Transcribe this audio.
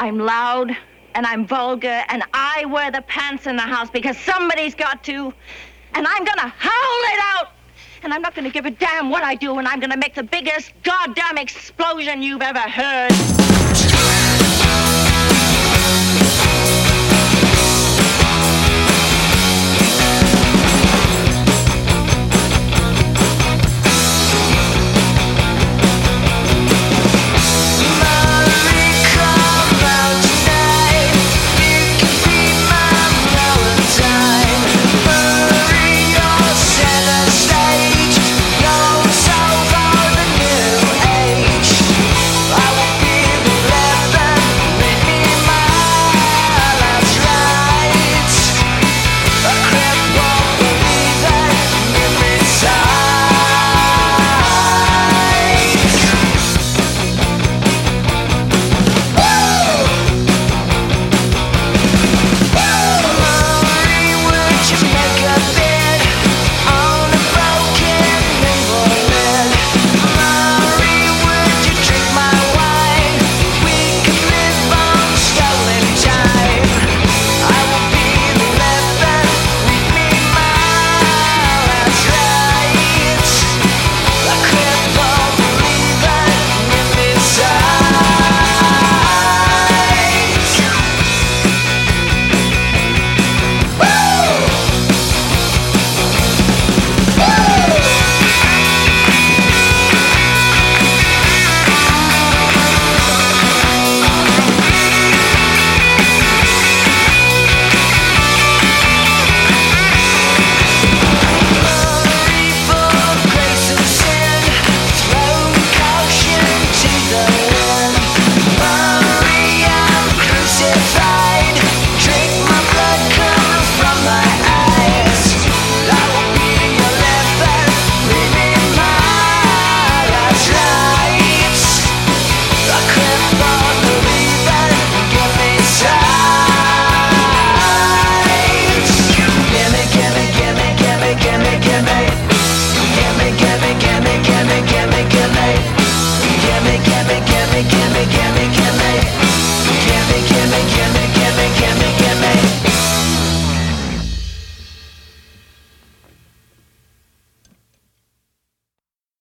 I'm loud and I'm vulgar and I wear the pants in the house because somebody's got to. And I'm gonna howl it out. And I'm not gonna give a damn what I do and I'm gonna make the biggest goddamn explosion you've ever heard.